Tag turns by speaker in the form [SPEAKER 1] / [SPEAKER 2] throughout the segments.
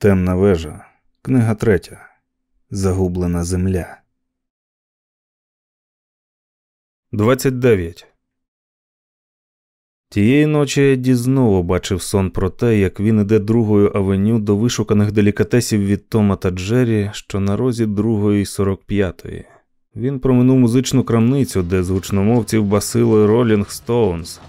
[SPEAKER 1] Темна вежа, книга третя. Загублена земля. 29. Тієї ночі Едді знову бачив сон про те, як він іде другою авеню до вишуканих делікатесів від Тома та Джері, що на розі другої 45-ї. Він проминув музичну крамницю, де з гучномовців басили Ролінг Стоунс.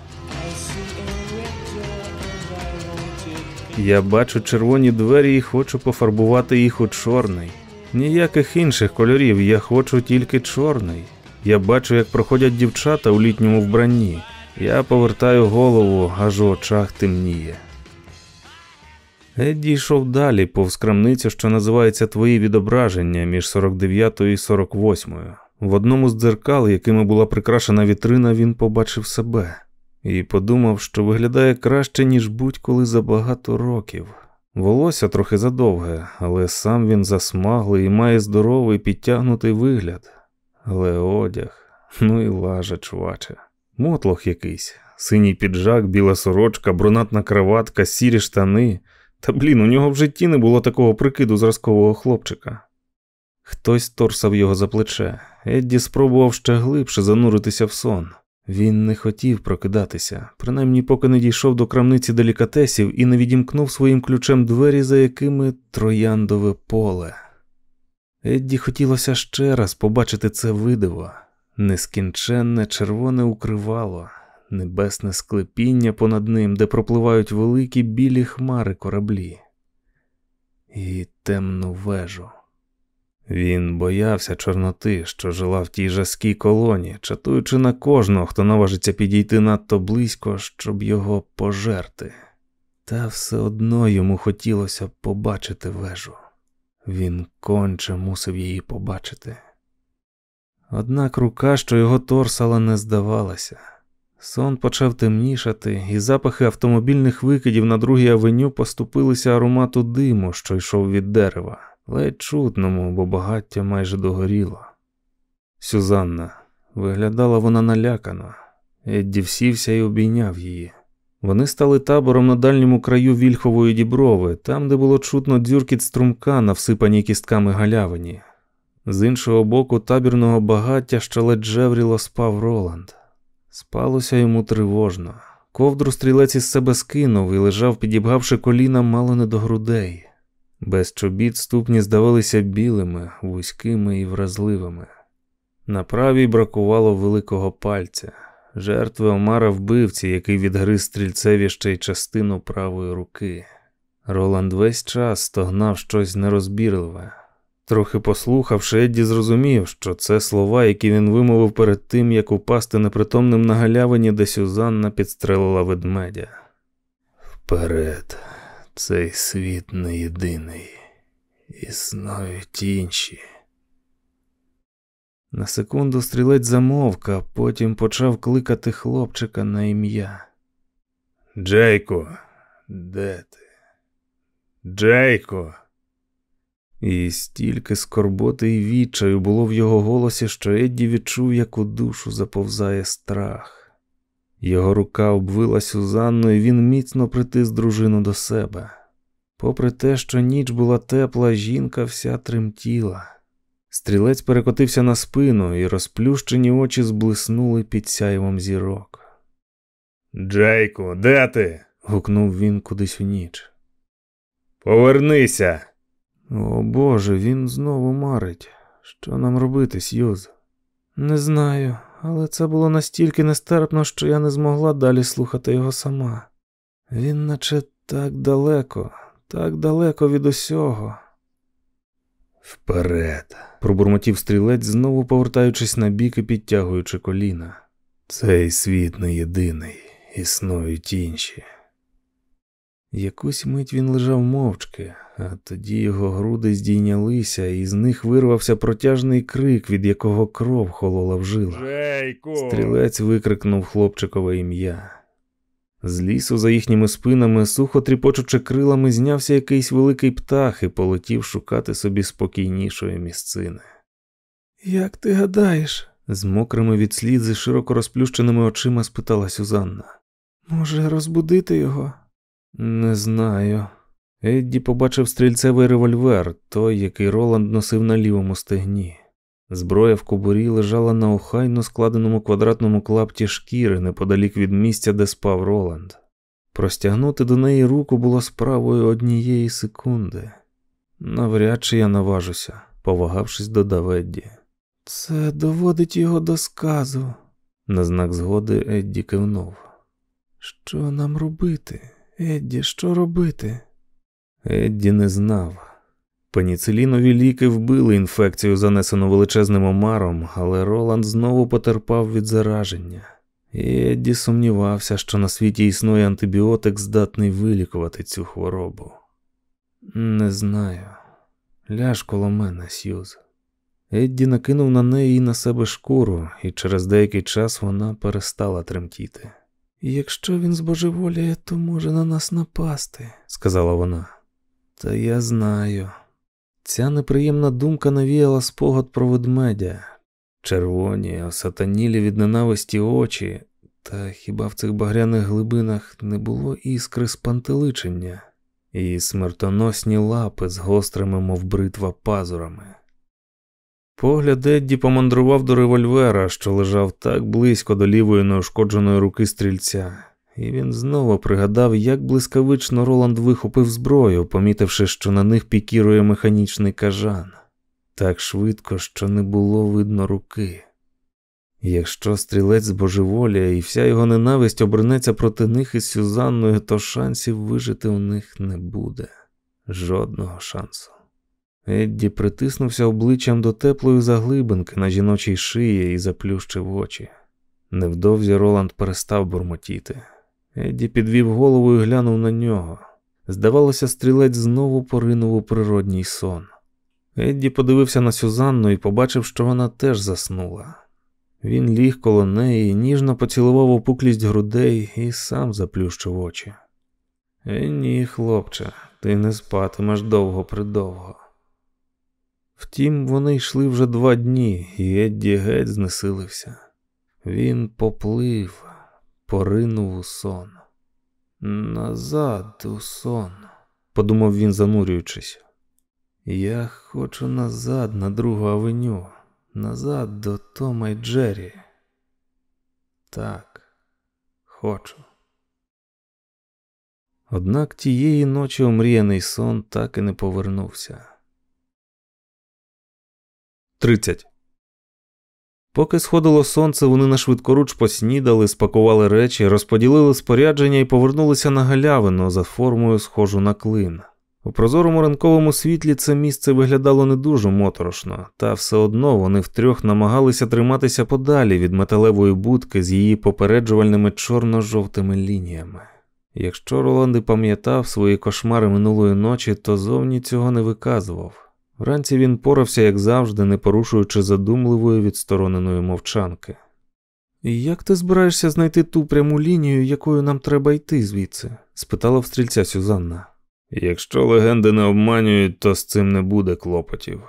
[SPEAKER 1] Я бачу червоні двері і хочу пофарбувати їх у чорний. Ніяких інших кольорів, я хочу тільки чорний. Я бачу, як проходять дівчата у літньому вбранні. Я повертаю голову, аж у очах темніє. Едді йшов далі, повз крамницю, що називається Твої відображення між 49 і 48. В одному з дзеркал, якими була прикрашена вітрина, він побачив себе і подумав, що виглядає краще, ніж будь-коли за багато років. Волосся трохи задовге, але сам він засмаглий і має здоровий підтягнутий вигляд. Але одяг, ну і лажа, чуваче. Мотлох якийсь, синій піджак, біла сорочка, брунатна краватка, сірі штани. Та блін, у нього в житті не було такого прикиду зразкового хлопчика. Хтось торсав його за плече. Едді спробував ще глибше зануритися в сон. Він не хотів прокидатися, принаймні поки не дійшов до крамниці делікатесів і не відімкнув своїм ключем двері, за якими трояндове поле. Едді хотілося ще раз побачити це видиво, нескінченне червоне укривало, небесне склепіння понад ним, де пропливають великі білі хмари кораблі, і темну вежу. Він боявся Чорноти, що жила в тій жаскій колоні, чатуючи на кожного, хто наважиться підійти надто близько, щоб його пожерти. Та все одно йому хотілося побачити вежу. Він конче мусив її побачити. Однак рука, що його торсала, не здавалася. Сон почав темнішати, і запахи автомобільних викидів на другій авеню поступилися аромату диму, що йшов від дерева ледь чутному, бо багаття майже догоріло. Сюзанна виглядала вона налякано. Едді всівся і обійняв її. Вони стали табором на дальньому краю вільхової діброви, там, де було чутно дзюркіт струмка на всипаній кістками галявині. З іншого боку табірного багаття що ледь жевріло спав Роланд. Спалося йому тривожно. Ковдру стрілець із себе скинув і лежав, підібгавши коліна мало не до грудей. Без чобіт ступні здавалися білими, вузькими і вразливими. На правій бракувало великого пальця, жертви Омара вбивці, який відгриз стрільцеві ще й частину правої руки. Роланд весь час стогнав щось нерозбірливе. Трохи послухавши, Едді зрозумів, що це слова, які він вимовив перед тим, як упасти непритомним на галявині, де Сюзанна підстрелила ведмедя. Вперед. Цей світ не єдиний, існують інші. На секунду стрілець замовк, а потім почав кликати хлопчика на ім'я. Джейко, де ти? Джейко. І стільки скорботи і відчаю було в його голосі, що Едді відчув, як у душу заповзає страх. Його рука обвила Сюзанну, і він міцно притис дружину до себе. Попри те, що ніч була тепла, жінка вся тремтіла. Стрілець перекотився на спину, і розплющені очі зблиснули під сяйвом зірок. Джейку, де ти? гукнув він кудись у ніч. Повернися. О Боже, він знову марить. Що нам робити, Сьюз? Не знаю але це було настільки нестерпно, що я не змогла далі слухати його сама. Він наче так далеко, так далеко від усього. Вперед, пробурмотів стрілець, знову повертаючись на бік і підтягуючи коліна. Цей світ не єдиний, існують інші. Якусь мить він лежав мовчки, а тоді його груди здійнялися, і з них вирвався протяжний крик, від якого кров холола в жилах.
[SPEAKER 2] Джейко!
[SPEAKER 1] Стрілець викрикнув хлопчикове ім'я. З лісу за їхніми спинами, сухо тріпочучи крилами, знявся якийсь великий птах і полетів шукати собі спокійнішої місцини. Як ти гадаєш? з мокрими від слізи, широко розплющеними очима спитала Сюзанна. Може, розбудити його? Не знаю. Едді побачив стрільцевий револьвер, той, який Роланд носив на лівому стегні. Зброя в кобурі лежала на охайно складеному квадратному клапті шкіри неподалік від місця, де спав Роланд. Простягнути до неї руку було справою однієї секунди. Навряд чи я наважуся, повагавшись, додав Едді. Це доводить його до сказу. На знак згоди Едді кивнув. Що нам робити? Едді, що робити? Едді не знав. Пеніцилінові ліки вбили інфекцію, занесену величезним омаром, але Роланд знову потерпав від зараження. І Едді сумнівався, що на світі існує антибіотик, здатний вилікувати цю хворобу. Не знаю. Ляж коло мене, Сьюз. Едді накинув на неї і на себе шкуру, і через деякий час вона перестала тремтіти. Якщо він збожеволіє, то може на нас напасти, сказала вона. Та я знаю. Ця неприємна думка навіяла спогад про ведмедя, червоні, осатанілі від ненависті очі, та хіба в цих багряних глибинах не було іскри спантеличення і смертоносні лапи з гострими, мов бритва пазурами. Погляд Едді помандрував до револьвера, що лежав так близько до лівої неушкодженої руки стрільця, і він знову пригадав, як блискавично Роланд вихопив зброю, помітивши, що на них пікірує механічний кажан, так швидко, що не було видно руки. Якщо стрілець збожеволіє і вся його ненависть обернеться проти них із Сюзанною, то шансів вижити у них не буде. Жодного шансу. Едді притиснувся обличчям до теплої заглибинки на жіночій шиї і заплющив очі. Невдовзі Роланд перестав бурмотіти. Едді підвів голову і глянув на нього. Здавалося, стрілець знову поринув у природній сон. Едді подивився на Сюзанну і побачив, що вона теж заснула. Він ліг коло неї, ніжно поцілував опуклість грудей і сам заплющив очі. Е, ні, хлопче, ти не спатимеш довго придовго. Втім, вони йшли вже два дні, і Едді геть знесилився. Він поплив, поринув у сон. Назад у сон, подумав він, занурюючись. Я хочу назад на другу авеню, назад до Тома й Джері. Так, хочу. Однак тієї ночі омріяний сон так і не повернувся. 30. Поки сходило сонце, вони на швидкоруч поснідали, спакували речі, розподілили спорядження і повернулися на галявину за формою, схожу на клин. У прозорому ранковому світлі це місце виглядало не дуже моторошно, та все одно вони втрьох намагалися триматися подалі від металевої будки з її попереджувальними чорно-жовтими лініями. Якщо Роланд і пам'ятав свої кошмари минулої ночі, то зовні цього не виказував. Вранці він порався, як завжди, не порушуючи задумливої відстороненої мовчанки. Як ти збираєшся знайти ту пряму лінію, якою нам треба йти звідси? спитала в стрільця Сюзанна. Якщо легенди не обманюють, то з цим не буде клопотів.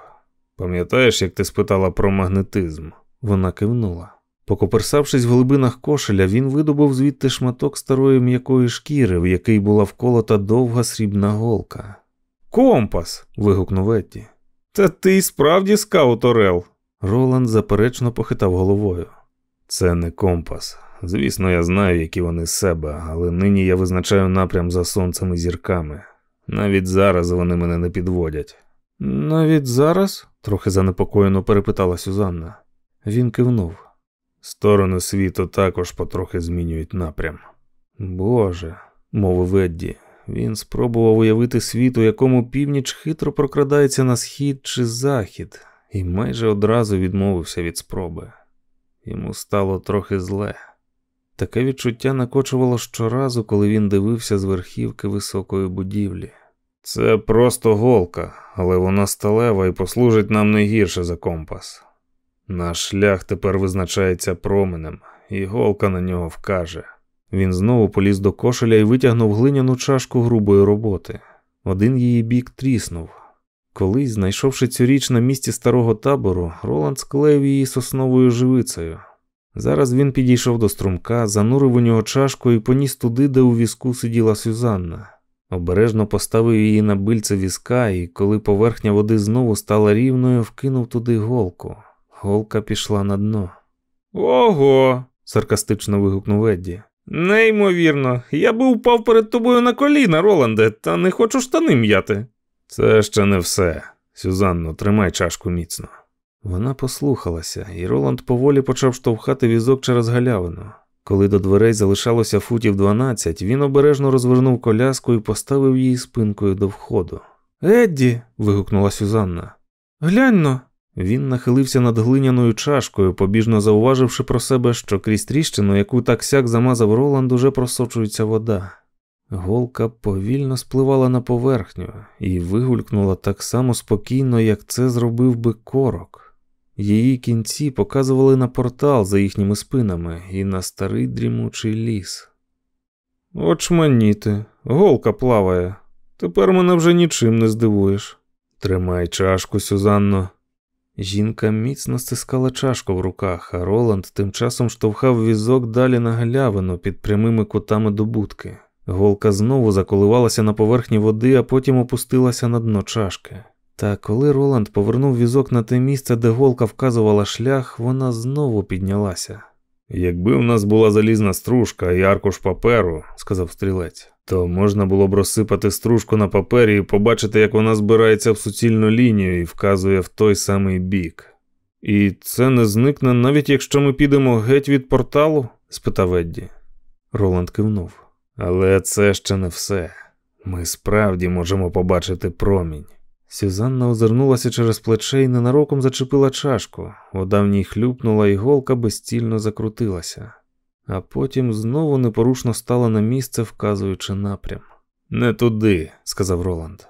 [SPEAKER 1] Пам'ятаєш, як ти спитала про магнетизм? Вона кивнула. Покоперсавшись в глибинах кошеля, він видобув звідти шматок старої м'якої шкіри, в який була вколота довга срібна голка. Компас. вигукнув Едді. Та ти й справді скаут Орел. Роланд заперечно похитав головою. Це не компас. Звісно, я знаю, які вони з себе, але нині я визначаю напрям за сонцем і зірками. Навіть зараз вони мене не підводять. Навіть зараз? трохи занепокоєно перепитала Сюзанна. Він кивнув. Сторони світу також потрохи змінюють напрям. Боже, мовив Едді, він спробував уявити світ, у якому північ хитро прокрадається на схід чи захід, і майже одразу відмовився від спроби. Йому стало трохи зле. Таке відчуття накочувало щоразу, коли він дивився з верхівки високої будівлі. Це просто голка, але вона сталева і послужить нам не гірше за компас. Наш шлях тепер визначається променем, і голка на нього вкаже. Він знову поліз до кошеля і витягнув глиняну чашку грубої роботи. Один її бік тріснув. Колись, знайшовши цю річ на місці старого табору, Роланд склеїв її сосновою живицею. Зараз він підійшов до струмка, занурив у нього чашку і поніс туди, де у візку сиділа Сюзанна. Обережно поставив її на бильце візка, і коли поверхня води знову стала рівною, вкинув туди голку. Голка пішла на дно. Ого. саркастично вигукнув Едді. Неймовірно, я би упав перед тобою на коліна, Роланде, та не хочу штани м'яти. Це ще не все. Сюзанно, тримай чашку міцно. Вона послухалася, і Роланд поволі почав штовхати візок через галявину. Коли до дверей залишалося футів 12, він обережно розвернув коляску і поставив її спинкою до входу. Едді. вигукнула Сюзанна. Глянь но. Він нахилився над глиняною чашкою, побіжно зауваживши про себе, що крізь тріщину, яку так сяк замазав Роланд, уже просочується вода. Голка повільно спливала на поверхню і вигулькнула так само спокійно, як це зробив би корок. Її кінці показували на портал за їхніми спинами і на старий дрімучий ліс. Очманіти, голка плаває. Тепер мене вже нічим не здивуєш. Тримай чашку, Сюзанно. Жінка міцно стискала чашку в руках, а Роланд тим часом штовхав візок далі на галявину під прямими кутами до будки. Голка знову заколивалася на поверхні води, а потім опустилася на дно чашки. Та коли Роланд повернув візок на те місце, де голка вказувала шлях, вона знову піднялася. Якби в нас була залізна стружка і аркуш паперу, сказав стрілець, то можна було б розсипати стружку на папері і побачити, як вона збирається в суцільну лінію і вказує в той самий бік. І це не зникне, навіть якщо ми підемо геть від порталу? спитав Едді. Роланд кивнув. Але це ще не все. Ми справді можемо побачити промінь. Сюзанна озирнулася через плече і ненароком зачепила чашку. Вода в ній хлюпнула, і голка безцільно закрутилася, а потім знову непорушно стала на місце, вказуючи напрям. Не туди, сказав Роланд.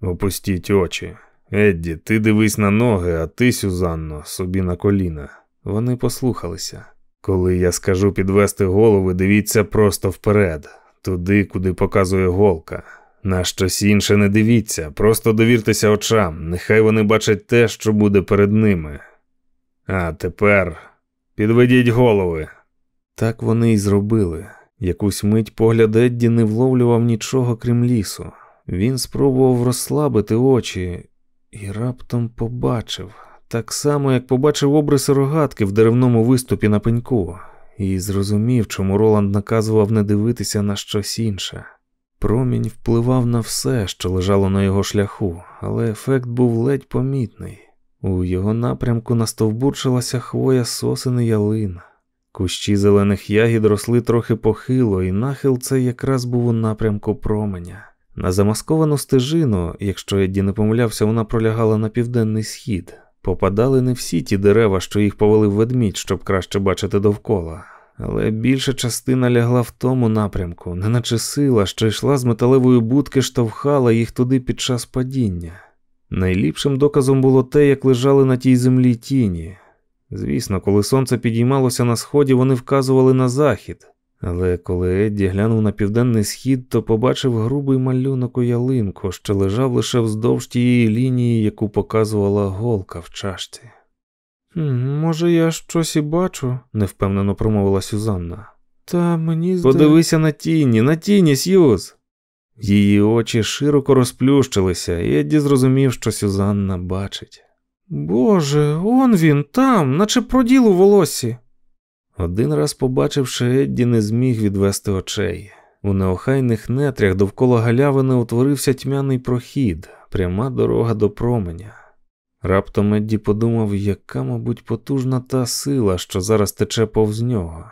[SPEAKER 1] Опустіть очі. Едді, ти дивись на ноги, а ти, Сюзанно, собі на коліна. Вони послухалися. Коли я скажу підвести голови, дивіться просто вперед, туди, куди показує голка. На щось інше не дивіться, просто довіртеся очам, нехай вони бачать те, що буде перед ними. А тепер підведіть голови. Так вони й зробили. Якусь мить погляд Едді не вловлював нічого крім лісу. Він спробував розслабити очі і раптом побачив, так само, як побачив обриси рогатки в деревному виступі на пеньку, і зрозумів, чому Роланд наказував не дивитися на щось інше. Промінь впливав на все, що лежало на його шляху, але ефект був ледь помітний. У його напрямку настовбурчилася хвоя сосени ялин. Кущі зелених ягід росли трохи похило, і нахил це якраз був у напрямку променя. На замасковану стежину, якщо Едді не помилявся, вона пролягала на південний схід. Попадали не всі ті дерева, що їх повалив ведмідь, щоб краще бачити довкола але більша частина лягла в тому напрямку, неначе сила, що йшла з металевої будки, штовхала їх туди під час падіння. Найліпшим доказом було те, як лежали на тій землі тіні. Звісно, коли сонце підіймалося на сході, вони вказували на захід, але коли Едді глянув на південний схід, то побачив грубий малюнок у ялинку, що лежав лише вздовж тієї лінії, яку показувала голка в чашці. Може, я щось і бачу, невпевнено промовила Сюзанна. Та мені зда... Подивися на тіні, на тіні, Сьюз. Її очі широко розплющилися, і Едді зрозумів, що Сюзанна бачить. Боже, он він там, наче проділ у волосі. Один раз, побачивши, Едді не зміг відвести очей. У неохайних нетрях довкола галявини утворився тьмяний прохід, пряма дорога до променя. Раптом Едді подумав, яка, мабуть, потужна та сила, що зараз тече повз нього,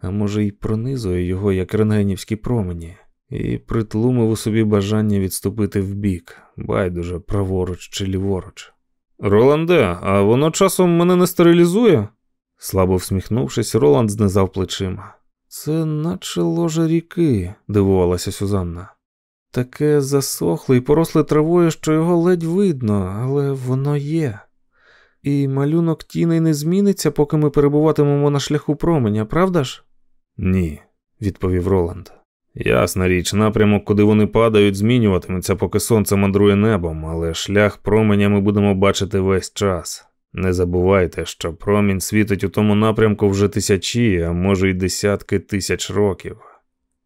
[SPEAKER 1] а може, й пронизує його, як рентгенівські промені, і притлумив у собі бажання відступити вбік, байдуже праворуч чи ліворуч. Роланде, а воно часом мене не стерилізує? Слабо всміхнувшись, Роланд знизав плечима. Це наче ложе ріки, дивувалася Сюзанна. Таке засохле і поросле травою, що його ледь видно, але воно є. І малюнок тіней не зміниться, поки ми перебуватимемо на шляху променя, правда ж? Ні, відповів Роланд. Ясна річ, напрямок, куди вони падають, змінюватиметься, поки сонце мандрує небом, але шлях променя ми будемо бачити весь час. Не забувайте, що промінь світить у тому напрямку вже тисячі, а може й десятки тисяч років.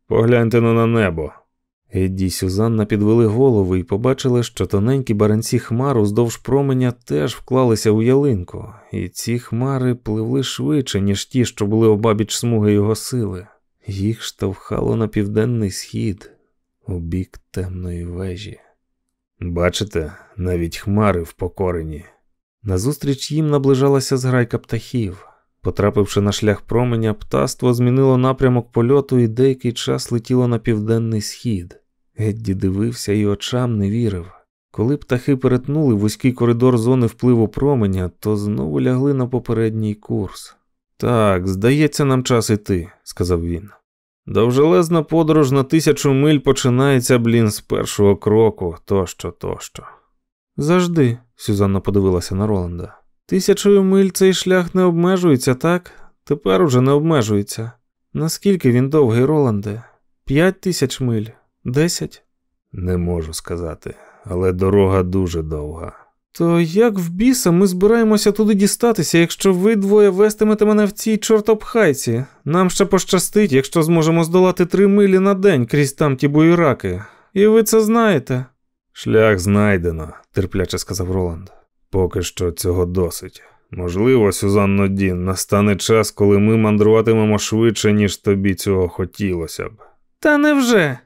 [SPEAKER 1] Погляньте на небо. Едді й Сюзанна підвели голову і побачили, що тоненькі баранці хмар уздовж променя теж вклалися у ялинку, і ці хмари пливли швидше, ніж ті, що були обабіч смуги його сили. Їх штовхало на південний схід, у бік темної вежі. Бачите, навіть хмари впокорені. Назустріч їм наближалася зграйка птахів. Потрапивши на шлях променя, птаство змінило напрямок польоту і деякий час летіло на південний схід. Едді дивився і очам не вірив. Коли птахи перетнули вузький коридор зони впливу променя, то знову лягли на попередній курс. Так, здається, нам час іти, сказав він. Довжелезна подорож на тисячу миль починається, блін, з першого кроку, тощо, тощо. Завжди, Сюзанна подивилася на Роланда. Тисячою миль цей шлях не обмежується, так? Тепер уже не обмежується. Наскільки він довгий, Роланде? П'ять тисяч миль? Десять? Не можу сказати, але дорога дуже довга. То як в біса ми збираємося туди дістатися, якщо ви двоє вестимете мене в цій чортопхайці? Нам ще пощастить, якщо зможемо здолати три милі на день крізь там ті буйраки. І ви це знаєте. Шлях знайдено, терпляче сказав Роланд. Поки що цього досить. Можливо, Сюзанно Дін, настане час, коли ми мандруватимемо швидше, ніж тобі цього хотілося б. Та невже?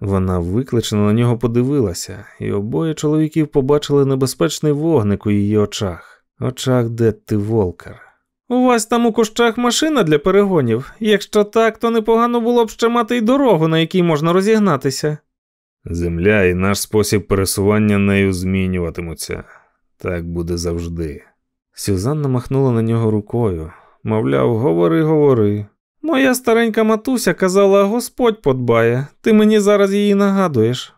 [SPEAKER 1] Вона викличено на нього подивилася, і обоє чоловіків побачили небезпечний вогник у її очах, очах Детти Волкер. У вас там у кущах машина для перегонів. Якщо так, то непогано було б ще мати й дорогу, на якій можна розігнатися. Земля і наш спосіб пересування нею змінюватимуться. Так буде завжди. Сюзанна махнула на нього рукою. Мовляв, говори, говори. Моя старенька матуся казала, Господь подбає, ти мені зараз її нагадуєш.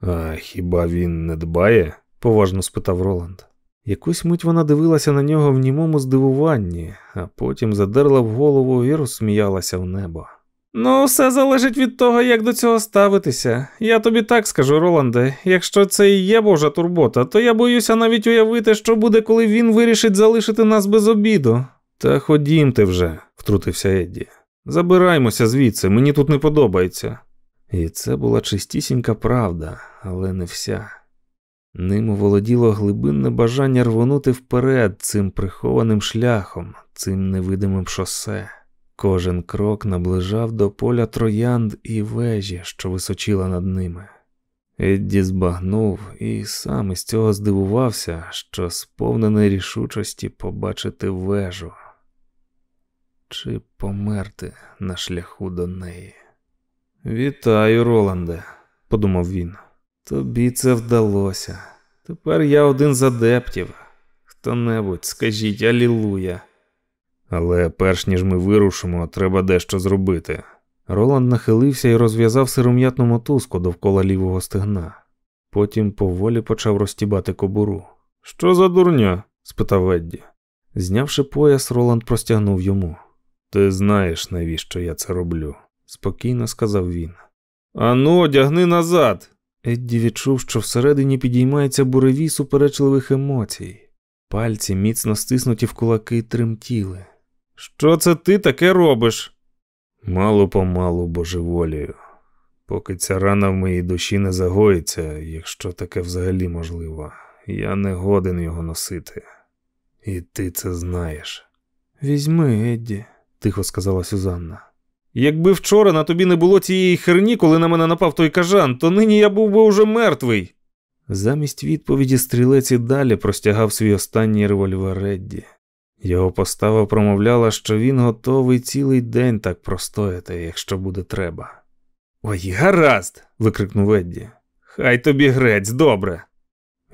[SPEAKER 1] А хіба він не дбає? поважно спитав Роланд. Якусь мить вона дивилася на нього в німому здивуванні, а потім задерла в голову і розсміялася в небо. Ну, все залежить від того, як до цього ставитися. Я тобі так скажу, Роланде, якщо це і є Божа турбота, то я боюся навіть уявити, що буде, коли він вирішить залишити нас без обіду. Та ходімте вже, втрутився Едді. Забираймося звідси, мені тут не подобається. І це була чистісінька правда, але не вся. Ним володіло глибинне бажання рвонути вперед цим прихованим шляхом, цим невидимим шосе. Кожен крок наближав до поля троянд і вежі, що височила над ними. Едді збагнув і сам із цього здивувався, що сповнений рішучості побачити вежу чи померти на шляху до неї. Вітаю, Роланде, подумав він. Тобі це вдалося. Тепер я один з адептів. Хто небудь, скажіть Алілуя. Але перш ніж ми вирушимо, треба дещо зробити. Роланд нахилився і розв'язав сиром'ятну мотузку довкола лівого стегна. Потім поволі почав розтібати кобуру. Що за дурня? спитав Едді. Знявши пояс, Роланд простягнув йому. Ти знаєш, навіщо я це роблю, спокійно сказав він. Ану, одягни назад. Едді відчув, що всередині підіймається буревій суперечливих емоцій. Пальці, міцно стиснуті в кулаки, тремтіли. Що це ти таке робиш? Мало помалу божеволію. Поки ця рана в моїй душі не загоїться, якщо таке взагалі можливо, я не годен його носити. І ти це знаєш. Візьми, Едді, тихо сказала Сюзанна. Якби вчора на тобі не було цієї херні, коли на мене напав той кажан, то нині я був би уже мертвий. Замість відповіді стрілець і далі простягав свій останній револьвер Едді. Його постава промовляла, що він готовий цілий день так простояти, якщо буде треба. Ой, гаразд. викрикнув Едді. Хай тобі грець, добре.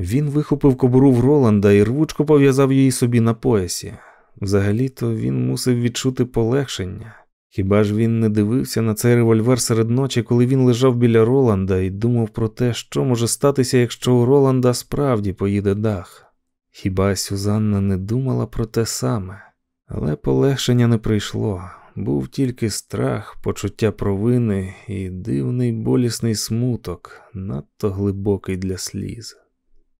[SPEAKER 1] Він вихопив кобуру в Роланда і рвучко пов'язав її собі на поясі. Взагалі-то він мусив відчути полегшення. Хіба ж він не дивився на цей револьвер серед ночі, коли він лежав біля Роланда і думав про те, що може статися, якщо у Роланда справді поїде дах? Хіба Сюзанна не думала про те саме, але полегшення не прийшло. Був тільки страх, почуття провини і дивний болісний смуток, надто глибокий для сліз.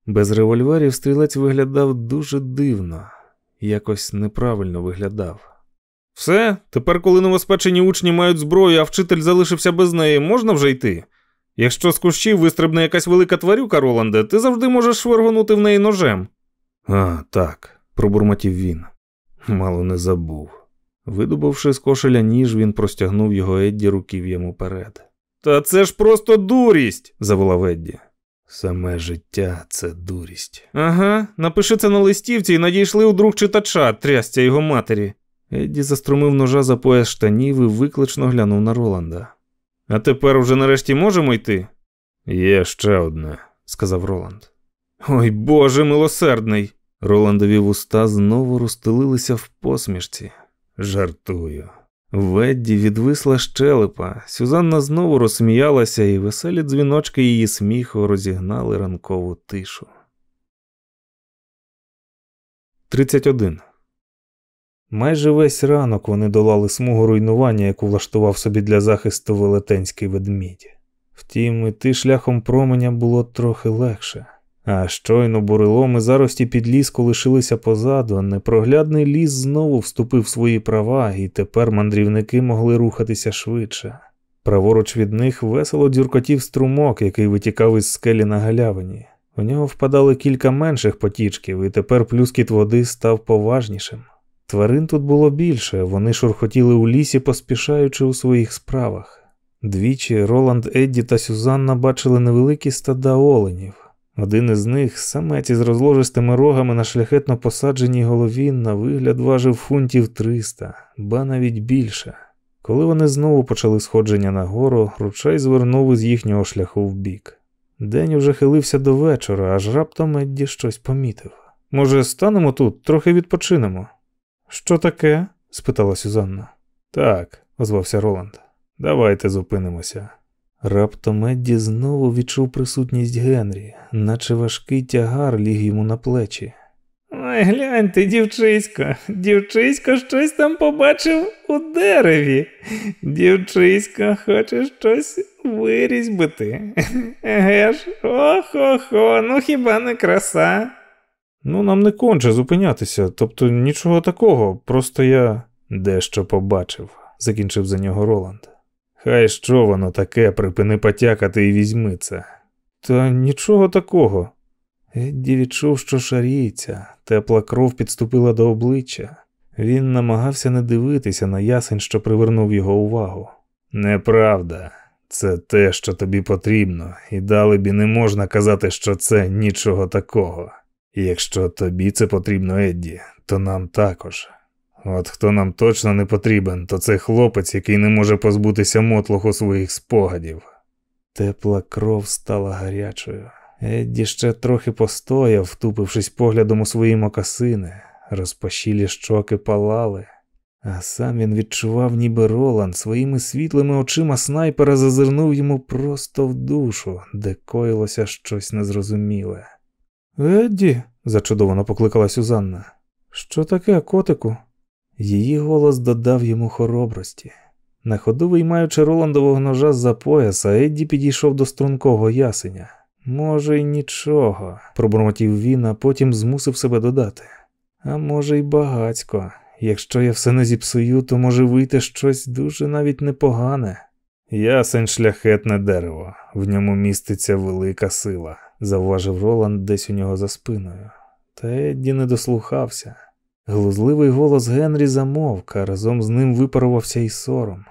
[SPEAKER 1] Без револьверів стрілець виглядав дуже дивно, якось неправильно виглядав. Все, тепер, коли новоспечені учні мають зброю, а вчитель залишився без неї, можна вже йти? Якщо з кущів вистрибне якась велика тварюка, Роланде, ти завжди можеш швиргонути в неї ножем. А, так, пробурмотів він. Мало не забув. Видобувши з кошеля ніж, він простягнув його Едді руків'ям уперед. Та це ж просто дурість, заволав Едді. Саме життя це дурість. Ага, напиши це на листівці і надійшли у друг читача, трясця його матері. Едді заструмив ножа за пояс штанів і виклично глянув на Роланда. А тепер уже нарешті можемо йти? Є ще одне, сказав Роланд. Ой Боже милосердний. Роландові вуста знову розстелилися в посмішці. Жартую. Ведді відвисла щелепа, Сюзанна знову розсміялася, і веселі дзвіночки її сміху розігнали ранкову тишу. 31. Майже весь ранок вони долали смугу руйнування, яку влаштував собі для захисту велетенський ведмідь. Втім, іти шляхом променя було трохи легше. А щойно бурелом і зарості під ліску лишилися позаду, непроглядний ліс знову вступив в свої права, і тепер мандрівники могли рухатися швидше. Праворуч від них весело дзюркотів струмок, який витікав із скелі на галявині. У нього впадали кілька менших потічків, і тепер плюскіт води став поважнішим. Тварин тут було більше, вони шурхотіли у лісі, поспішаючи у своїх справах. Двічі Роланд, Едді та Сюзанна бачили невеликі стада оленів. Один із них, самець із розложистими рогами на шляхетно посадженій голові, на вигляд важив фунтів 300, ба навіть більше. Коли вони знову почали сходження на гору, ручай звернув із їхнього шляху вбік. День уже хилився до вечора, аж раптом Едді щось помітив. Може, станемо тут, трохи відпочинемо? Що таке? спитала Сюзанна. Так, озвався Роланд. Давайте зупинимося. Раптом Едді знову відчув присутність Генрі, наче важкий тягар ліг йому на плечі.
[SPEAKER 2] Ой, гляньте, дівчисько, дівчисько щось там побачив у дереві. Дівчисько хоче щось вирізьбити. Еге ж, охо-хо, ну хіба не краса?
[SPEAKER 1] Ну, нам не конче зупинятися, тобто нічого такого, просто я дещо побачив, закінчив за нього Роланд. Хай що воно таке, припини потякати і візьми це. Та нічого такого. Едді відчув, що шаріється, тепла кров підступила до обличчя. Він намагався не дивитися на ясень, що привернув його увагу. Неправда, це те, що тобі потрібно, і далебі не можна казати, що це нічого такого. Якщо тобі це потрібно, Едді, то нам також. От хто нам точно не потрібен, то це хлопець, який не може позбутися мотлуху своїх спогадів. Тепла кров стала гарячою. Едді ще трохи постояв, втупившись поглядом у свої мокасини, розпашілі щоки палали, а сам він відчував, ніби Роланд своїми світлими очима снайпера зазирнув йому просто в душу, де коїлося щось незрозуміле. Едді, зачудовано покликала Сюзанна. Що таке, котику? Її голос додав йому хоробрості. На ходу виймаючи Роландового ножа з-за пояса, Едді підійшов до стрункого ясеня. Може, й нічого, пробурмотів він, а потім змусив себе додати. А може, й багацько. Якщо я все не зіпсую, то може вийти щось дуже навіть непогане. Ясень шляхетне дерево, в ньому міститься велика сила, завважив Роланд десь у нього за спиною. Та Едді не дослухався. Глузливий голос Генрі замовк, а разом з ним випарувався й сором.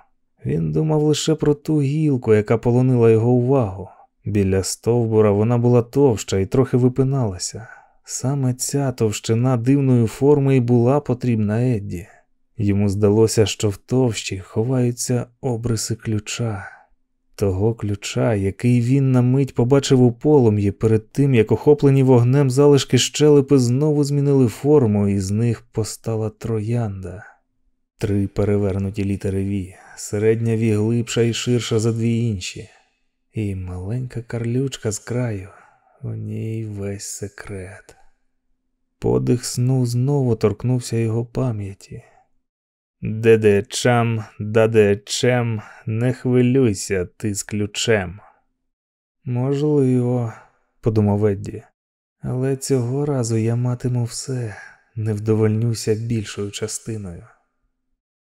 [SPEAKER 1] Він думав лише про ту гілку, яка полонила його увагу. Біля стовбура вона була товща і трохи випиналася. Саме ця товщина дивної форми і була потрібна Едді. Йому здалося, що в товщі ховаються обриси ключа, того ключа, який він на мить побачив у полум'ї перед тим, як охоплені вогнем залишки щелепи знову змінили форму, і з них постала троянда. Три перевернуті літери Ві, середня ві глибша і ширша за дві інші, і маленька карлючка з краю, у ній весь секрет. Подих сну знову торкнувся його пам'яті. Дедечам, дадечем, не хвилюйся ти з ключем. Можливо, подумав Едді, але цього разу я матиму все, не вдовольнюся більшою частиною.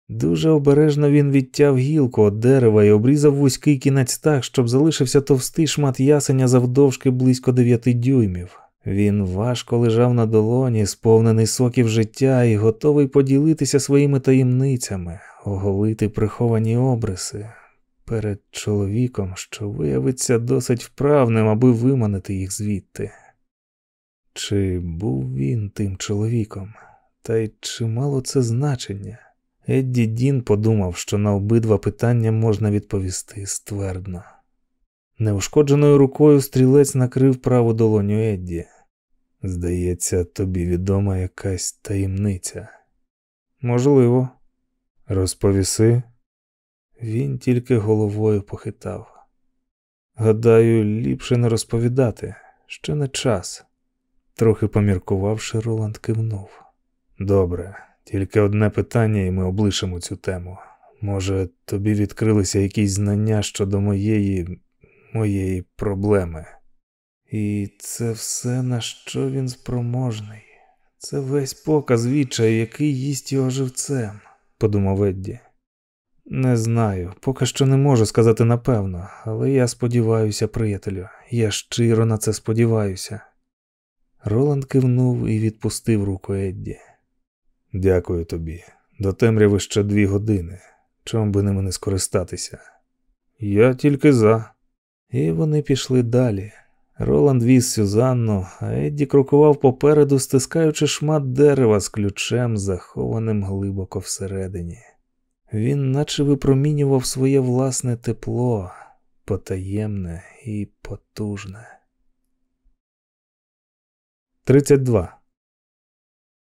[SPEAKER 1] Дуже обережно він відтяв гілку від дерева і обрізав вузький кінець так, щоб залишився товстий шмат ясеня завдовжки близько дев'яти дюймів. Він важко лежав на долоні, сповнений соків життя і готовий поділитися своїми таємницями, оголити приховані обриси перед чоловіком, що виявиться досить вправним, аби виманити їх звідти. Чи був він тим чоловіком? Та й чи мало це значення? Едді Дін подумав, що на обидва питання можна відповісти ствердно. Неушкодженою рукою стрілець накрив праву долоню Едді. Здається, тобі відома якась таємниця. Можливо, розповіси. Він тільки головою похитав. Гадаю, ліпше не розповідати, ще не час. Трохи поміркувавши, Роланд кивнув. Добре, тільки одне питання, і ми облишимо цю тему. Може, тобі відкрилися якісь знання щодо моєї моєї проблеми. І це все, на що він спроможний. Це весь показ відчаю, який їсть його живцем, подумав Едді. Не знаю, поки що не можу сказати напевно, але я сподіваюся, приятелю, я щиро на це сподіваюся. Роланд кивнув і відпустив руку Едді. Дякую тобі. До темряви ще дві години. Чом би ними не скористатися? Я тільки за. І вони пішли далі. Роланд віз Сюзанну, а Едді крокував попереду, стискаючи шмат дерева з ключем, захованим глибоко всередині. Він наче випромінював своє власне тепло, потаємне і потужне. 32.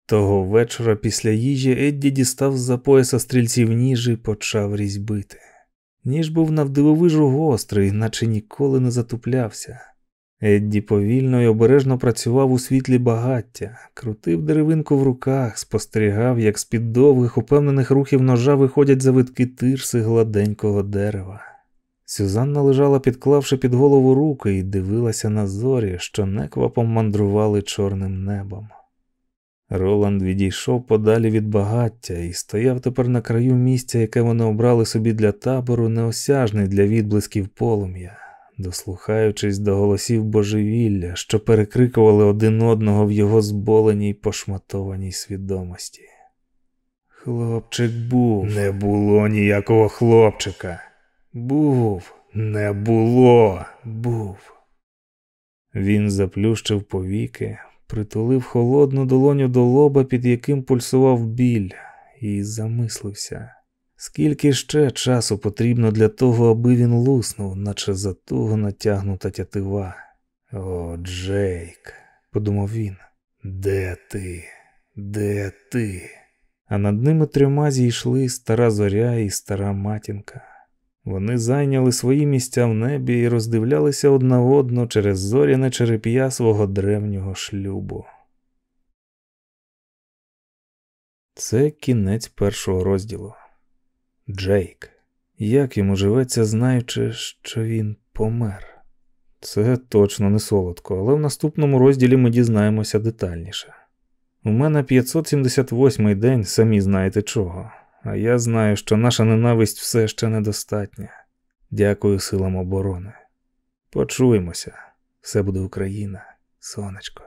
[SPEAKER 1] Того вечора після їжі Едді дістав з за пояса стрільців ніж і почав різьбити. Ніж був навдивовижу гострий, наче ніколи не затуплявся. Едді повільно і обережно працював у світлі багаття, крутив деревинку в руках, спостерігав, як з під довгих, упевнених рухів ножа виходять завитки тирси гладенького дерева. Сюзанна лежала, підклавши під голову руки, і дивилася на зорі, що неквапом мандрували чорним небом. Роланд відійшов подалі від багаття і стояв тепер на краю місця, яке вони обрали собі для табору, неосяжний для відблисків полум'я дослухаючись до голосів божевілля, що перекрикували один одного в його зболеній пошматованій свідомості. Хлопчик був, не було ніякого хлопчика. Був, не було, був. Він заплющив повіки, притулив холодну долоню до лоба, під яким пульсував біль, і замислився. Скільки ще часу потрібно для того, аби він луснув, наче за того натягнута тятива? О, Джейк, подумав він, де ти? Де ти? А над ними трьома зійшли стара зоря і стара матінка. Вони зайняли свої місця в небі і роздивлялися одна одну через зоряне череп'я свого древнього шлюбу. Це кінець першого розділу. Джейк. Як йому живеться, знаючи, що він помер? Це точно не солодко, але в наступному розділі ми дізнаємося детальніше. У мене 578-й день, самі знаєте чого, а я знаю, що наша ненависть все ще недостатня. Дякую силам оборони. Почуємося, все буде Україна, сонечко.